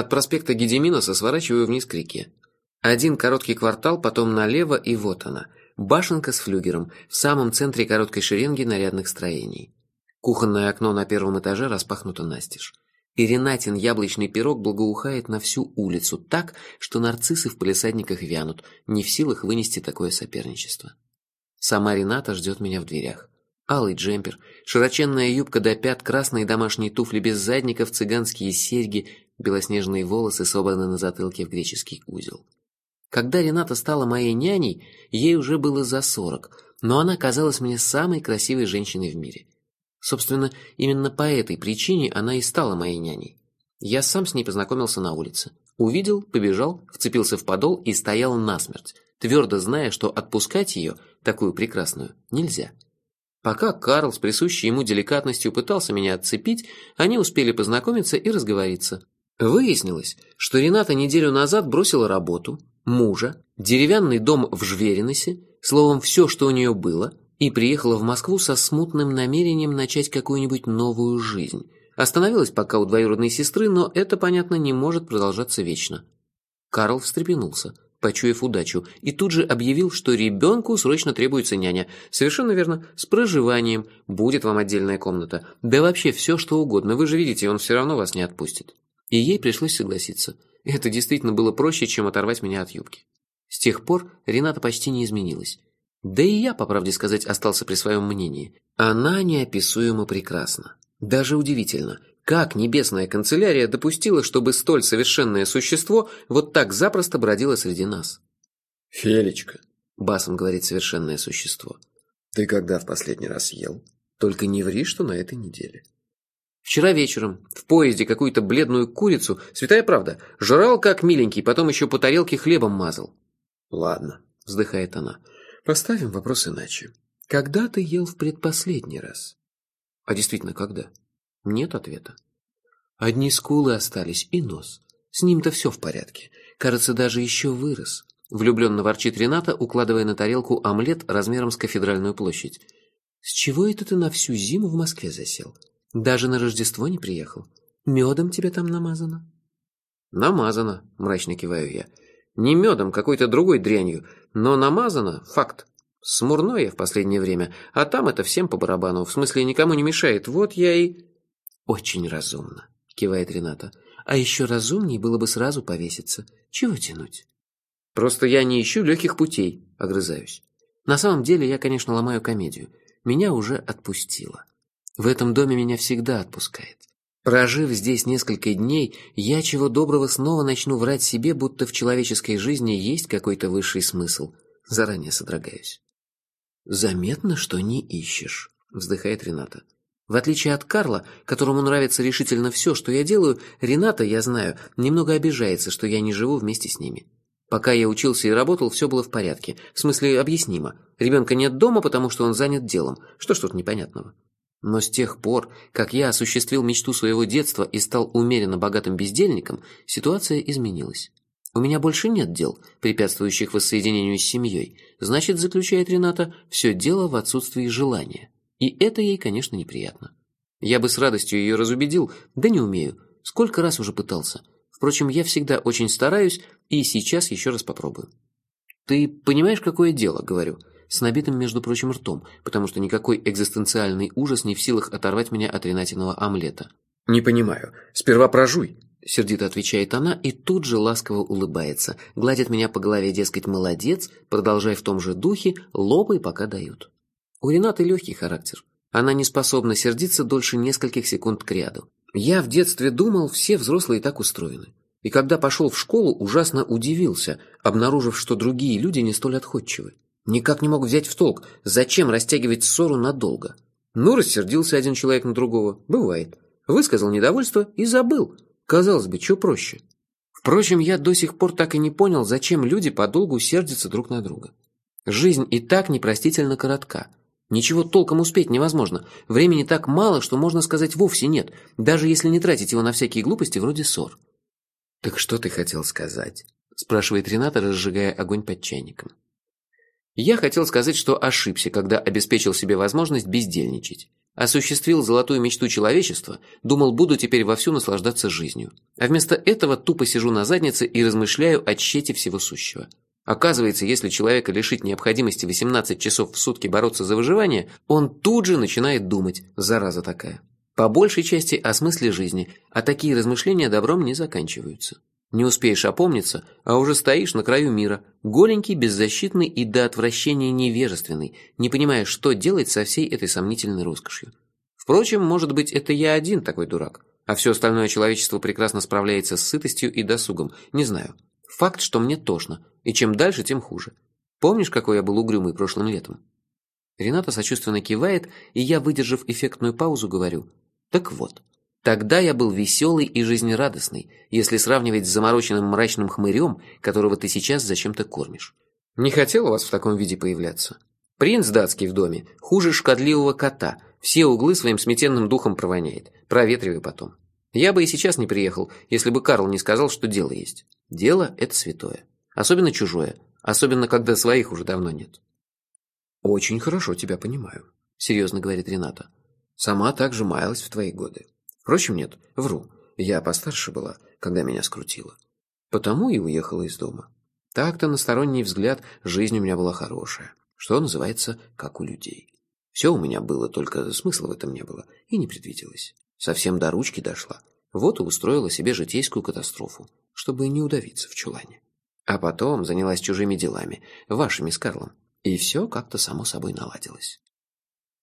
От проспекта Гедеминоса сворачиваю вниз к реке. Один короткий квартал, потом налево, и вот она. Башенка с флюгером, в самом центре короткой шеренги нарядных строений. Кухонное окно на первом этаже распахнуто настежь. Ренатин яблочный пирог благоухает на всю улицу так, что нарциссы в палисадниках вянут, не в силах вынести такое соперничество. Сама Рената ждет меня в дверях. Алый джемпер, широченная юбка до пят, красные домашние туфли без задников, цыганские серьги, белоснежные волосы собраны на затылке в греческий узел. Когда Рената стала моей няней, ей уже было за сорок, но она казалась мне самой красивой женщиной в мире. Собственно, именно по этой причине она и стала моей няней. Я сам с ней познакомился на улице. Увидел, побежал, вцепился в подол и стоял насмерть, твердо зная, что отпускать ее, такую прекрасную, нельзя. Пока Карл с присущей ему деликатностью пытался меня отцепить, они успели познакомиться и разговориться. Выяснилось, что Рената неделю назад бросила работу, мужа, деревянный дом в Жвериносе, словом, все, что у нее было, и приехала в Москву со смутным намерением начать какую-нибудь новую жизнь. Остановилась пока у двоюродной сестры, но это, понятно, не может продолжаться вечно. Карл встрепенулся почуяв удачу, и тут же объявил, что ребенку срочно требуется няня. Совершенно верно, с проживанием, будет вам отдельная комната. Да вообще все, что угодно, вы же видите, он все равно вас не отпустит. И ей пришлось согласиться. Это действительно было проще, чем оторвать меня от юбки. С тех пор Рената почти не изменилась. Да и я, по правде сказать, остался при своем мнении. Она неописуемо прекрасна. Даже удивительно – как небесная канцелярия допустила, чтобы столь совершенное существо вот так запросто бродило среди нас? «Фелечка», — басом говорит совершенное существо, — «ты когда в последний раз ел? Только не ври, что на этой неделе». Вчера вечером в поезде какую-то бледную курицу, святая правда, жрал как миленький, потом еще по тарелке хлебом мазал. «Ладно», — вздыхает она, — «поставим вопрос иначе. Когда ты ел в предпоследний раз?» «А действительно, когда?» Нет ответа. Одни скулы остались и нос. С ним-то все в порядке. Кажется, даже еще вырос. Влюбленно ворчит Рената, укладывая на тарелку омлет размером с кафедральную площадь. С чего это ты на всю зиму в Москве засел? Даже на Рождество не приехал? Медом тебе там намазано? Намазано, мрачно киваю я. Не медом, какой-то другой дрянью, но намазано, факт. Смурной я в последнее время, а там это всем по барабану, в смысле никому не мешает. Вот я и... «Очень разумно», — кивает Рената. «А еще разумнее было бы сразу повеситься. Чего тянуть?» «Просто я не ищу легких путей», — огрызаюсь. «На самом деле я, конечно, ломаю комедию. Меня уже отпустило. В этом доме меня всегда отпускает. Прожив здесь несколько дней, я чего доброго снова начну врать себе, будто в человеческой жизни есть какой-то высший смысл. Заранее содрогаюсь». «Заметно, что не ищешь», — вздыхает Рената. В отличие от Карла, которому нравится решительно все, что я делаю, Рената, я знаю, немного обижается, что я не живу вместе с ними. Пока я учился и работал, все было в порядке. В смысле, объяснимо. Ребенка нет дома, потому что он занят делом. Что ж тут непонятного? Но с тех пор, как я осуществил мечту своего детства и стал умеренно богатым бездельником, ситуация изменилась. У меня больше нет дел, препятствующих воссоединению с семьей. Значит, заключает Рената, все дело в отсутствии желания. И это ей, конечно, неприятно. Я бы с радостью ее разубедил, да не умею. Сколько раз уже пытался. Впрочем, я всегда очень стараюсь, и сейчас еще раз попробую. «Ты понимаешь, какое дело?» — говорю, с набитым, между прочим, ртом, потому что никакой экзистенциальный ужас не в силах оторвать меня от Ренатиного омлета. «Не понимаю. Сперва прожуй». Сердито отвечает она и тут же ласково улыбается, гладит меня по голове, дескать, молодец, продолжай в том же духе, лопай, пока дают. У Ренаты легкий характер. Она не способна сердиться дольше нескольких секунд кряду. Я в детстве думал, все взрослые так устроены. И когда пошел в школу, ужасно удивился, обнаружив, что другие люди не столь отходчивы. Никак не мог взять в толк, зачем растягивать ссору надолго. Ну, рассердился один человек на другого. Бывает. Высказал недовольство и забыл. Казалось бы, что проще. Впрочем, я до сих пор так и не понял, зачем люди подолгу сердятся друг на друга. Жизнь и так непростительно коротка. Ничего толком успеть невозможно. Времени так мало, что можно сказать вовсе нет, даже если не тратить его на всякие глупости вроде ссор. «Так что ты хотел сказать?» – спрашивает Рената, разжигая огонь под чайником. Я хотел сказать, что ошибся, когда обеспечил себе возможность бездельничать. Осуществил золотую мечту человечества, думал, буду теперь вовсю наслаждаться жизнью. А вместо этого тупо сижу на заднице и размышляю о тщете всего сущего. Оказывается, если человека лишить необходимости 18 часов в сутки бороться за выживание, он тут же начинает думать, зараза такая. По большей части о смысле жизни, а такие размышления добром не заканчиваются. Не успеешь опомниться, а уже стоишь на краю мира, голенький, беззащитный и до отвращения невежественный, не понимая, что делать со всей этой сомнительной роскошью. Впрочем, может быть, это я один такой дурак, а все остальное человечество прекрасно справляется с сытостью и досугом, не знаю. Факт, что мне тошно, и чем дальше, тем хуже. Помнишь, какой я был угрюмый прошлым летом? Рената сочувственно кивает, и я, выдержав эффектную паузу, говорю, так вот, Тогда я был веселый и жизнерадостный, если сравнивать с замороченным мрачным хмырем, которого ты сейчас зачем-то кормишь. Не хотел у вас в таком виде появляться. Принц датский в доме хуже шкодливого кота, все углы своим сметенным духом провоняет. Проветривай потом. Я бы и сейчас не приехал, если бы Карл не сказал, что дело есть. Дело – это святое. Особенно чужое. Особенно, когда своих уже давно нет. «Очень хорошо тебя понимаю», – серьезно говорит Рената. «Сама также маялась в твои годы. Впрочем, нет, вру. Я постарше была, когда меня скрутило. Потому и уехала из дома. Так-то на сторонний взгляд жизнь у меня была хорошая. Что называется, как у людей. Все у меня было, только смысла в этом не было. И не предвиделось. Совсем до ручки дошла. Вот и устроила себе житейскую катастрофу, чтобы не удавиться в чулане. А потом занялась чужими делами, вашими с Карлом. И все как-то само собой наладилось.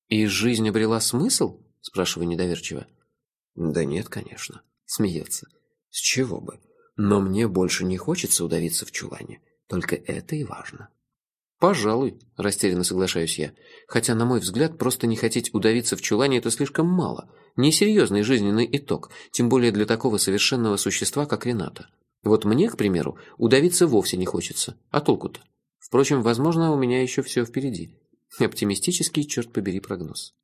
«И жизнь обрела смысл?» – спрашиваю недоверчиво. Да нет, конечно. Смеется. С чего бы? Но мне больше не хочется удавиться в чулане. Только это и важно. Пожалуй, растерянно соглашаюсь я. Хотя, на мой взгляд, просто не хотеть удавиться в чулане – это слишком мало. Несерьезный жизненный итог, тем более для такого совершенного существа, как Рената. Вот мне, к примеру, удавиться вовсе не хочется. А толку-то? Впрочем, возможно, у меня еще все впереди. Оптимистический, черт побери, прогноз.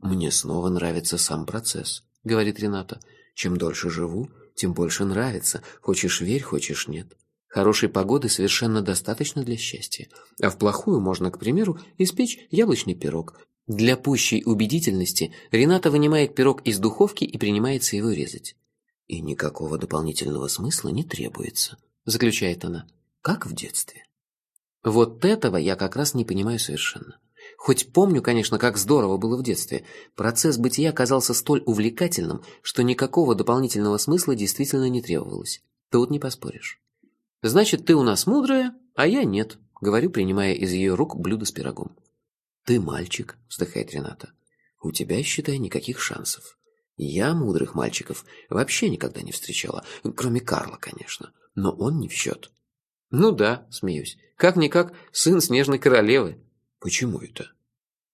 Мне снова нравится сам процесс. — говорит Рената. «Чем дольше живу, тем больше нравится. Хочешь верь, хочешь нет. Хорошей погоды совершенно достаточно для счастья. А в плохую можно, к примеру, испечь яблочный пирог. Для пущей убедительности Рената вынимает пирог из духовки и принимается его резать. «И никакого дополнительного смысла не требуется», — заключает она, — «как в детстве». Вот этого я как раз не понимаю совершенно. Хоть помню, конечно, как здорово было в детстве, процесс бытия казался столь увлекательным, что никакого дополнительного смысла действительно не требовалось. Тут не поспоришь. «Значит, ты у нас мудрая, а я нет», — говорю, принимая из ее рук блюдо с пирогом. «Ты мальчик», — вздыхает Рената. «У тебя, считай, никаких шансов. Я мудрых мальчиков вообще никогда не встречала, кроме Карла, конечно, но он не в счет». «Ну да», — смеюсь, — «как-никак сын снежной королевы». Почему это?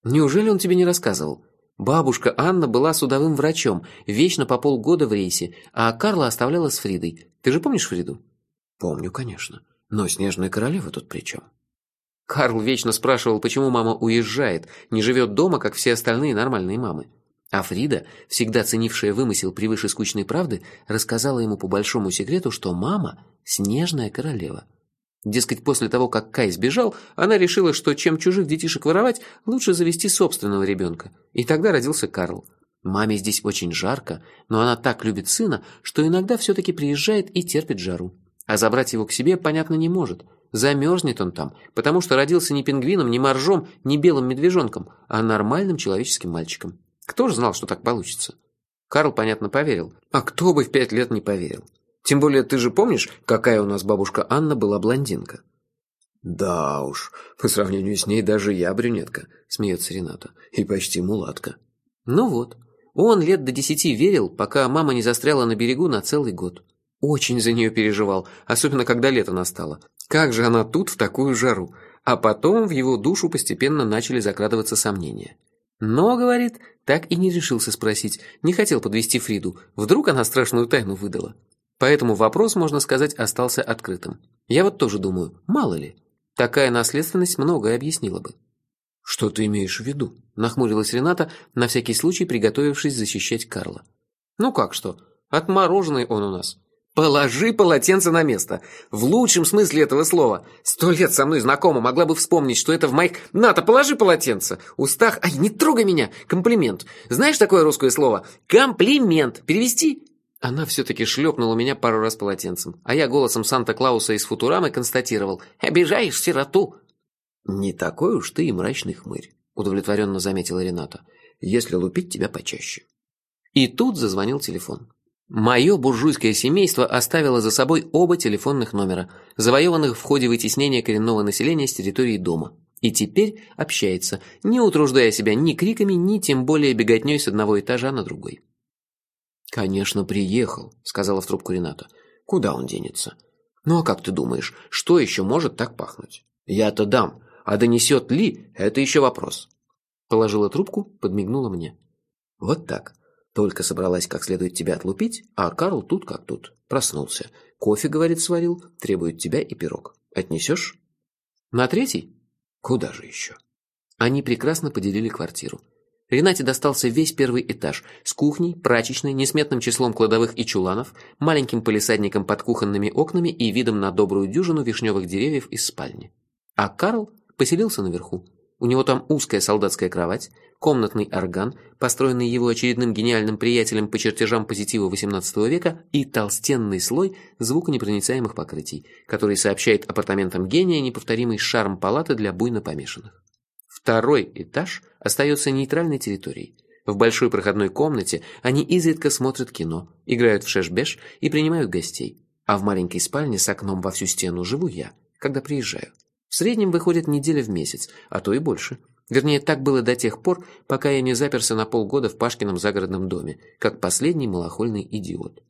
Неужели он тебе не рассказывал? Бабушка Анна была судовым врачом, вечно по полгода в рейсе, а Карла оставляла с Фридой. Ты же помнишь Фриду? Помню, конечно. Но Снежная Королева тут при чем? Карл вечно спрашивал, почему мама уезжает, не живет дома, как все остальные нормальные мамы. А Фрида, всегда ценившая вымысел превыше скучной правды, рассказала ему по большому секрету, что мама – снежная королева – Дескать, после того, как Кай сбежал, она решила, что чем чужих детишек воровать, лучше завести собственного ребенка. И тогда родился Карл. Маме здесь очень жарко, но она так любит сына, что иногда все-таки приезжает и терпит жару. А забрать его к себе, понятно, не может. Замерзнет он там, потому что родился не пингвином, не моржом, не белым медвежонком, а нормальным человеческим мальчиком. Кто же знал, что так получится? Карл, понятно, поверил. А кто бы в пять лет не поверил? Тем более ты же помнишь, какая у нас бабушка Анна была блондинка?» «Да уж, по сравнению с ней даже я брюнетка», — смеется Рената. «И почти мулатка». «Ну вот, он лет до десяти верил, пока мама не застряла на берегу на целый год. Очень за нее переживал, особенно когда лето настало. Как же она тут в такую жару? А потом в его душу постепенно начали закрадываться сомнения. Но, говорит, так и не решился спросить, не хотел подвести Фриду, вдруг она страшную тайну выдала. Поэтому вопрос, можно сказать, остался открытым. Я вот тоже думаю, мало ли, такая наследственность многое объяснила бы. «Что ты имеешь в виду?» – нахмурилась Рената, на всякий случай приготовившись защищать Карла. «Ну как что? Отмороженный он у нас. Положи полотенце на место. В лучшем смысле этого слова. Сто лет со мной знакома, могла бы вспомнить, что это в моих... Ната, положи полотенце. Устах... Ай, не трогай меня. Комплимент. Знаешь такое русское слово? Комплимент. Перевести? Она все-таки шлепнула меня пару раз полотенцем, а я голосом Санта-Клауса из Футурамы констатировал «Обижаешь сироту!» «Не такой уж ты и мрачный хмырь», — удовлетворенно заметила Рената, «если лупить тебя почаще». И тут зазвонил телефон. Мое буржуйское семейство оставило за собой оба телефонных номера, завоеванных в ходе вытеснения коренного населения с территории дома. И теперь общается, не утруждая себя ни криками, ни тем более беготней с одного этажа на другой. «Конечно, приехал», — сказала в трубку Рената. «Куда он денется? Ну а как ты думаешь, что еще может так пахнуть? Я-то дам, а донесет ли, это еще вопрос». Положила трубку, подмигнула мне. «Вот так. Только собралась как следует тебя отлупить, а Карл тут как тут. Проснулся. Кофе, говорит, сварил, требует тебя и пирог. Отнесешь? На третий? Куда же еще? Они прекрасно поделили квартиру. Ренате достался весь первый этаж с кухней, прачечной, несметным числом кладовых и чуланов, маленьким полисадником под кухонными окнами и видом на добрую дюжину вишневых деревьев из спальни. А Карл поселился наверху. У него там узкая солдатская кровать, комнатный орган, построенный его очередным гениальным приятелем по чертежам позитива XVIII века, и толстенный слой звуконепроницаемых покрытий, который сообщает апартаментам гения неповторимый шарм палаты для буйно помешанных. Второй этаж остается нейтральной территорией. В большой проходной комнате они изредка смотрят кино, играют в шеш-беш и принимают гостей. А в маленькой спальне с окном во всю стену живу я, когда приезжаю. В среднем выходит неделя в месяц, а то и больше – Вернее, так было до тех пор, пока я не заперся на полгода в Пашкином загородном доме, как последний малохольный идиот.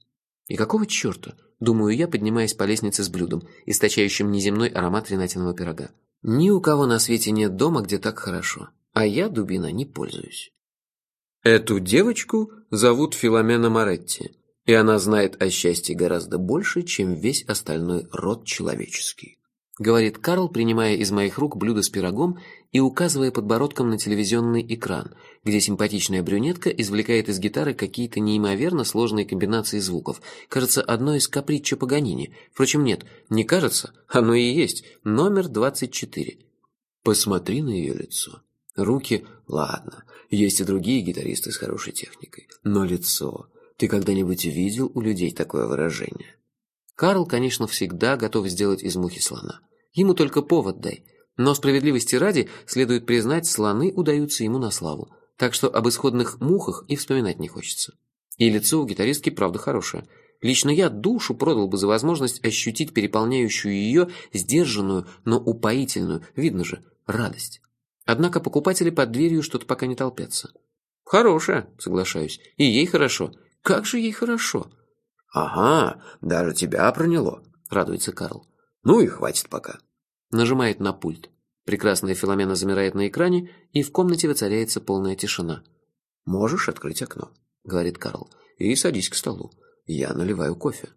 И какого черта, думаю я, поднимаясь по лестнице с блюдом, источающим неземной аромат ренатиного пирога. Ни у кого на свете нет дома, где так хорошо, а я, дубина, не пользуюсь. Эту девочку зовут Филомена Моретти, и она знает о счастье гораздо больше, чем весь остальной род человеческий. — говорит Карл, принимая из моих рук блюдо с пирогом и указывая подбородком на телевизионный экран, где симпатичная брюнетка извлекает из гитары какие-то неимоверно сложные комбинации звуков. Кажется, одно из каприччо Паганини. Впрочем, нет, не кажется, оно и есть. Номер 24. Посмотри на ее лицо. Руки, ладно, есть и другие гитаристы с хорошей техникой. Но лицо... Ты когда-нибудь видел у людей такое выражение? Карл, конечно, всегда готов сделать из мухи слона. Ему только повод дай. Но справедливости ради следует признать, слоны удаются ему на славу. Так что об исходных мухах и вспоминать не хочется. И лицо у гитаристки правда хорошее. Лично я душу продал бы за возможность ощутить переполняющую ее сдержанную, но упоительную, видно же, радость. Однако покупатели под дверью что-то пока не толпятся. Хорошая, соглашаюсь. И ей хорошо. Как же ей хорошо. Ага, даже тебя проняло, радуется Карл. Ну и хватит пока. Нажимает на пульт. Прекрасная Филомена замирает на экране, и в комнате воцаряется полная тишина. «Можешь открыть окно», — говорит Карл, — «и садись к столу. Я наливаю кофе».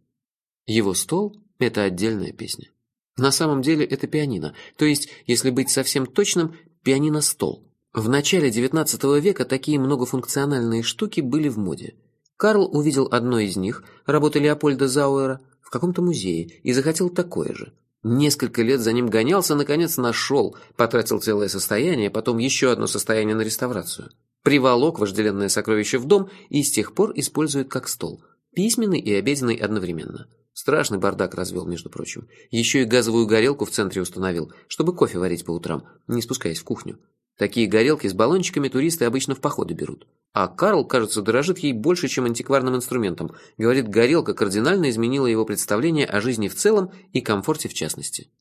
Его стол — это отдельная песня. На самом деле это пианино, то есть, если быть совсем точным, пианино-стол. В начале XIX века такие многофункциональные штуки были в моде. Карл увидел одно из них, работы Леопольда Зауэра, в каком-то музее, и захотел такое же. Несколько лет за ним гонялся, наконец нашел, потратил целое состояние, потом еще одно состояние на реставрацию. Приволок вожделенное сокровище в дом и с тех пор использует как стол. Письменный и обеденный одновременно. Страшный бардак развел, между прочим. Еще и газовую горелку в центре установил, чтобы кофе варить по утрам, не спускаясь в кухню. Такие горелки с баллончиками туристы обычно в походы берут. А Карл, кажется, дорожит ей больше, чем антикварным инструментом. Говорит, горелка кардинально изменила его представление о жизни в целом и комфорте в частности.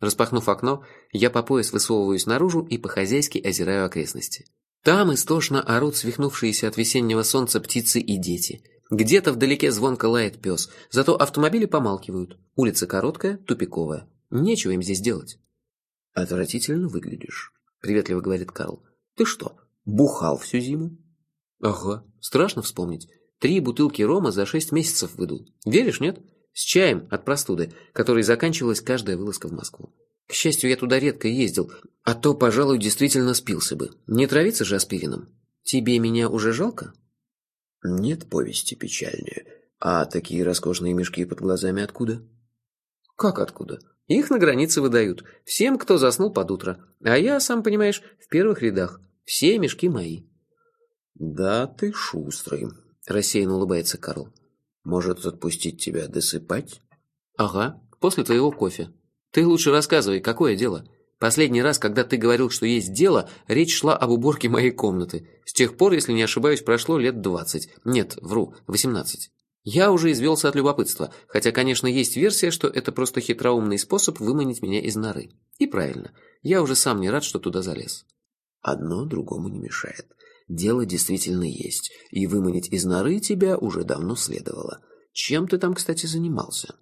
Распахнув окно, я по пояс высовываюсь наружу и по-хозяйски озираю окрестности. Там истошно орут свихнувшиеся от весеннего солнца птицы и дети. Где-то вдалеке звонко лает пес, зато автомобили помалкивают. Улица короткая, тупиковая. Нечего им здесь делать. «Отвратительно выглядишь», — приветливо говорит Карл. «Ты что, бухал всю зиму?» Ага, страшно вспомнить. Три бутылки рома за шесть месяцев выдул. Веришь, нет? С чаем от простуды, которой заканчивалась каждая вылазка в Москву. К счастью, я туда редко ездил, а то, пожалуй, действительно спился бы. Не травиться же аспирином. Тебе меня уже жалко? Нет повести печальнее. А такие роскошные мешки под глазами откуда? Как откуда? Их на границе выдают. Всем, кто заснул под утро. А я, сам понимаешь, в первых рядах. Все мешки мои. Да ты шустрый, рассеянно улыбается Карл. Может, отпустить тебя досыпать? Ага, после твоего кофе. Ты лучше рассказывай, какое дело? Последний раз, когда ты говорил, что есть дело, речь шла об уборке моей комнаты. С тех пор, если не ошибаюсь, прошло лет двадцать. Нет, вру, восемнадцать. Я уже извелся от любопытства, хотя, конечно, есть версия, что это просто хитроумный способ выманить меня из норы. И правильно, я уже сам не рад, что туда залез. Одно другому не мешает. Дело действительно есть, и выманить из норы тебя уже давно следовало. Чем ты там, кстати, занимался?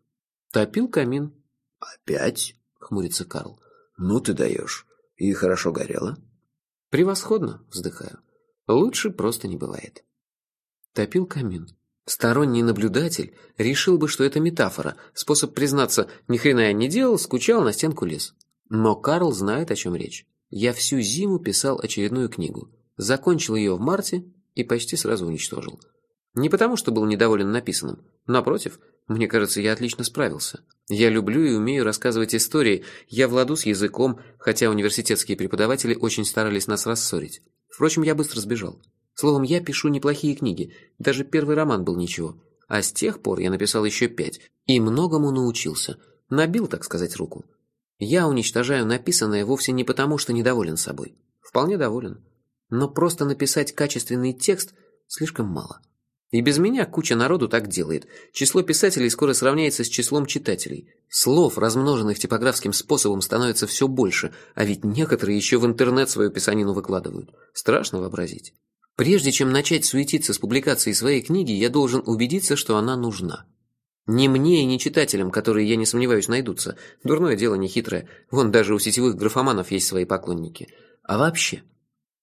Топил камин. Опять? Хмурится Карл. Ну ты даешь. И хорошо горело? Превосходно, вздыхаю. Лучше просто не бывает. Топил камин. Сторонний наблюдатель решил бы, что это метафора, способ признаться «ни хрена я не делал, скучал, на стенку лез». Но Карл знает, о чем речь. Я всю зиму писал очередную книгу, закончил ее в марте и почти сразу уничтожил. Не потому, что был недоволен написанным. Напротив, мне кажется, я отлично справился. Я люблю и умею рассказывать истории, я владу с языком, хотя университетские преподаватели очень старались нас рассорить. Впрочем, я быстро сбежал. Словом, я пишу неплохие книги, даже первый роман был ничего. А с тех пор я написал еще пять, и многому научился. Набил, так сказать, руку. Я уничтожаю написанное вовсе не потому, что недоволен собой. Вполне доволен. Но просто написать качественный текст слишком мало. И без меня куча народу так делает. Число писателей скоро сравняется с числом читателей. Слов, размноженных типографским способом, становится все больше, а ведь некоторые еще в интернет свою писанину выкладывают. Страшно вообразить. Прежде чем начать суетиться с публикацией своей книги, я должен убедиться, что она нужна. Не мне и не читателям, которые, я не сомневаюсь, найдутся. Дурное дело не хитрое. Вон даже у сетевых графоманов есть свои поклонники. А вообще,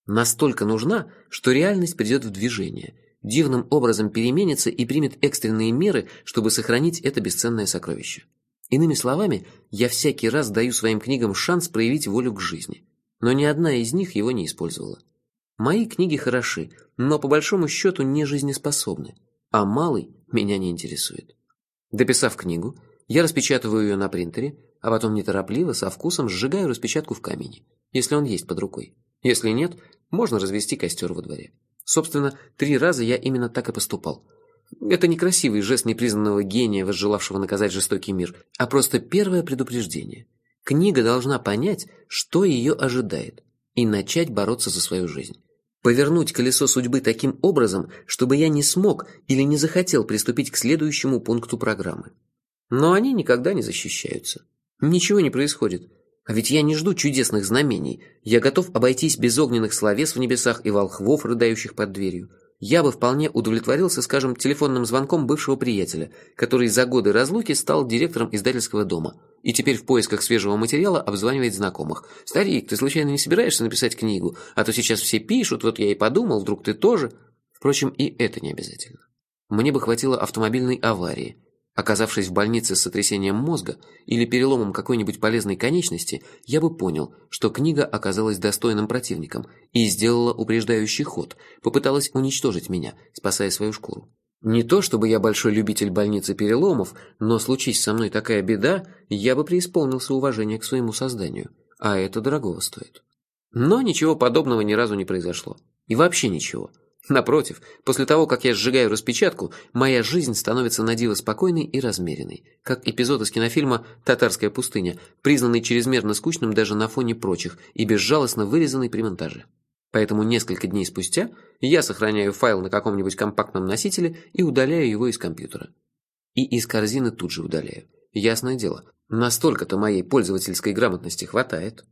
настолько нужна, что реальность придет в движение, дивным образом переменится и примет экстренные меры, чтобы сохранить это бесценное сокровище. Иными словами, я всякий раз даю своим книгам шанс проявить волю к жизни. Но ни одна из них его не использовала. Мои книги хороши, но по большому счету не жизнеспособны, а малый меня не интересует. Дописав книгу, я распечатываю ее на принтере, а потом неторопливо, со вкусом сжигаю распечатку в камине, если он есть под рукой. Если нет, можно развести костер во дворе. Собственно, три раза я именно так и поступал. Это не красивый жест непризнанного гения, возжелавшего наказать жестокий мир, а просто первое предупреждение. Книга должна понять, что ее ожидает, и начать бороться за свою жизнь. Повернуть колесо судьбы таким образом, чтобы я не смог или не захотел приступить к следующему пункту программы. Но они никогда не защищаются. Ничего не происходит. А ведь я не жду чудесных знамений. Я готов обойтись без огненных словес в небесах и волхвов, рыдающих под дверью я бы вполне удовлетворился, скажем, телефонным звонком бывшего приятеля, который за годы разлуки стал директором издательского дома и теперь в поисках свежего материала обзванивает знакомых. «Старик, ты случайно не собираешься написать книгу? А то сейчас все пишут, вот я и подумал, вдруг ты тоже...» Впрочем, и это не обязательно. Мне бы хватило автомобильной аварии, Оказавшись в больнице с сотрясением мозга или переломом какой-нибудь полезной конечности, я бы понял, что книга оказалась достойным противником и сделала упреждающий ход, попыталась уничтожить меня, спасая свою шкуру. Не то чтобы я большой любитель больницы переломов, но случись со мной такая беда, я бы преисполнился уважения к своему созданию, а это дорогого стоит. Но ничего подобного ни разу не произошло. И вообще ничего. Напротив, после того, как я сжигаю распечатку, моя жизнь становится на диво спокойной и размеренной, как эпизод из кинофильма «Татарская пустыня», признанный чрезмерно скучным даже на фоне прочих и безжалостно вырезанный при монтаже. Поэтому несколько дней спустя я сохраняю файл на каком-нибудь компактном носителе и удаляю его из компьютера. И из корзины тут же удаляю. Ясное дело, настолько-то моей пользовательской грамотности хватает.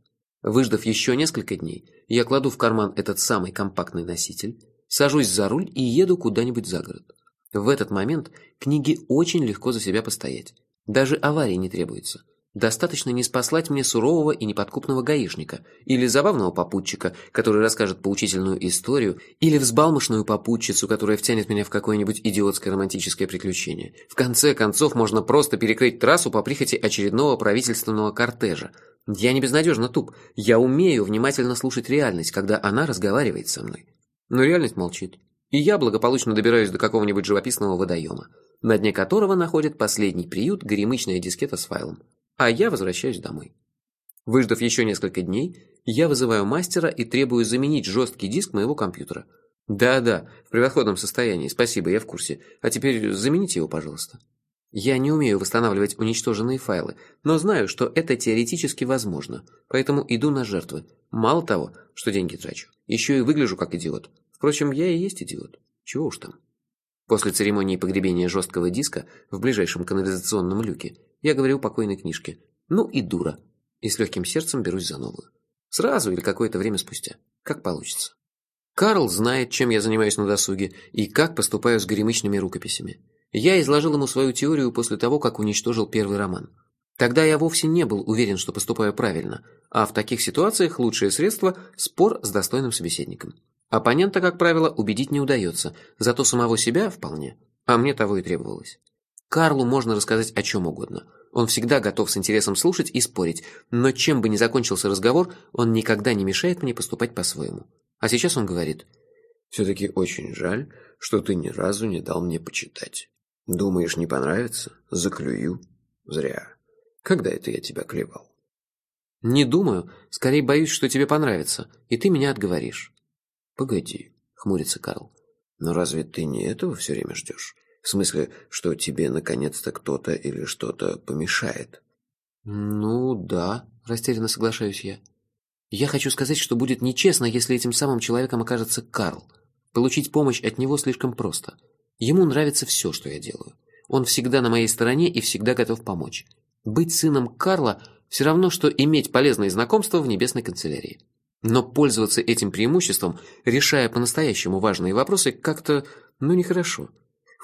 Выждав еще несколько дней, я кладу в карман этот самый компактный носитель, Сажусь за руль и еду куда-нибудь за город. В этот момент книге очень легко за себя постоять. Даже аварии не требуется. Достаточно не спаслать мне сурового и неподкупного гаишника, или забавного попутчика, который расскажет поучительную историю, или взбалмошную попутчицу, которая втянет меня в какое-нибудь идиотское романтическое приключение. В конце концов, можно просто перекрыть трассу по прихоти очередного правительственного кортежа. Я не безнадежно туп. Я умею внимательно слушать реальность, когда она разговаривает со мной. Но реальность молчит. И я благополучно добираюсь до какого-нибудь живописного водоема. на дне которого находит последний приют горемычная дискета с файлом. А я возвращаюсь домой. Выждав еще несколько дней, я вызываю мастера и требую заменить жесткий диск моего компьютера. Да-да, в превосходном состоянии, спасибо, я в курсе. А теперь замените его, пожалуйста. Я не умею восстанавливать уничтоженные файлы, но знаю, что это теоретически возможно, поэтому иду на жертвы. Мало того, что деньги трачу, еще и выгляжу как идиот. Впрочем, я и есть идиот. Чего уж там. После церемонии погребения жесткого диска в ближайшем канализационном люке я говорю покойной книжке «Ну и дура», и с легким сердцем берусь за новую. Сразу или какое-то время спустя. Как получится. Карл знает, чем я занимаюсь на досуге и как поступаю с горемычными рукописями. Я изложил ему свою теорию после того, как уничтожил первый роман. Тогда я вовсе не был уверен, что поступаю правильно, а в таких ситуациях лучшее средство – спор с достойным собеседником. Оппонента, как правило, убедить не удается, зато самого себя вполне, а мне того и требовалось. Карлу можно рассказать о чем угодно. Он всегда готов с интересом слушать и спорить, но чем бы ни закончился разговор, он никогда не мешает мне поступать по-своему. А сейчас он говорит «Все-таки очень жаль, что ты ни разу не дал мне почитать». Думаешь, не понравится? Заклюю. Зря. Когда это я тебя клевал? Не думаю. Скорее боюсь, что тебе понравится. И ты меня отговоришь. Погоди, хмурится Карл. Но разве ты не этого все время ждешь? В смысле, что тебе наконец-то кто-то или что-то помешает? Ну да, растерянно соглашаюсь я. Я хочу сказать, что будет нечестно, если этим самым человеком окажется Карл. Получить помощь от него слишком просто. Ему нравится все, что я делаю. Он всегда на моей стороне и всегда готов помочь. Быть сыном Карла все равно, что иметь полезные знакомства в небесной канцелярии. Но пользоваться этим преимуществом, решая по-настоящему важные вопросы, как-то, ну, нехорошо.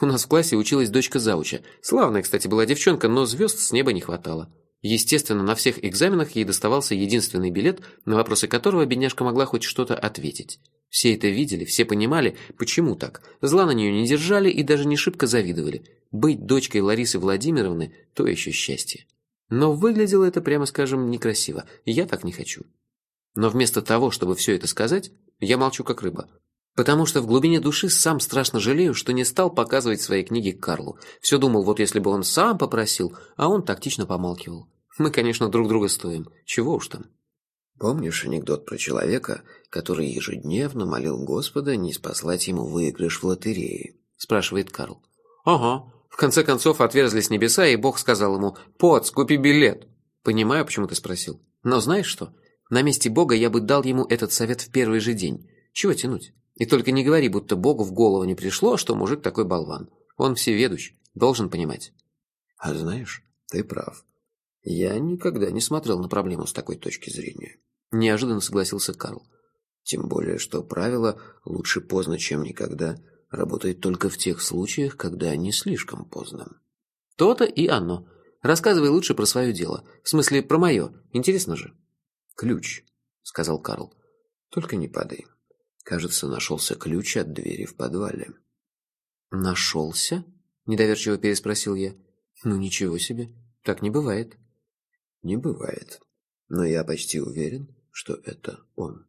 У нас в классе училась дочка зауча. Славная, кстати, была девчонка, но звезд с неба не хватало. Естественно, на всех экзаменах ей доставался единственный билет, на вопросы которого бедняжка могла хоть что-то ответить. Все это видели, все понимали, почему так. Зла на нее не держали и даже не шибко завидовали. Быть дочкой Ларисы Владимировны – то еще счастье. Но выглядело это, прямо скажем, некрасиво, я так не хочу. Но вместо того, чтобы все это сказать, я молчу как рыба. Потому что в глубине души сам страшно жалею, что не стал показывать свои книги Карлу. Все думал, вот если бы он сам попросил, а он тактично помалкивал. Мы, конечно, друг друга стоим. Чего уж там. Помнишь анекдот про человека, который ежедневно молил Господа не спаслать ему выигрыш в лотерее? Спрашивает Карл. Ага. В конце концов отверзлись небеса, и Бог сказал ему «Поц, купи билет». Понимаю, почему ты спросил. Но знаешь что? На месте Бога я бы дал ему этот совет в первый же день. Чего тянуть? И только не говори, будто Богу в голову не пришло, что мужик такой болван. Он всеведущ, должен понимать. А знаешь, ты прав. Я никогда не смотрел на проблему с такой точки зрения. Неожиданно согласился Карл. Тем более, что правило «лучше поздно, чем никогда» работает только в тех случаях, когда не слишком поздно. То-то и оно. Рассказывай лучше про свое дело. В смысле, про мое. Интересно же. Ключ, сказал Карл. Только не падай. Кажется, нашелся ключ от двери в подвале. Нашелся? Недоверчиво переспросил я. Ну ничего себе. Так не бывает. Не бывает. Но я почти уверен, что это он.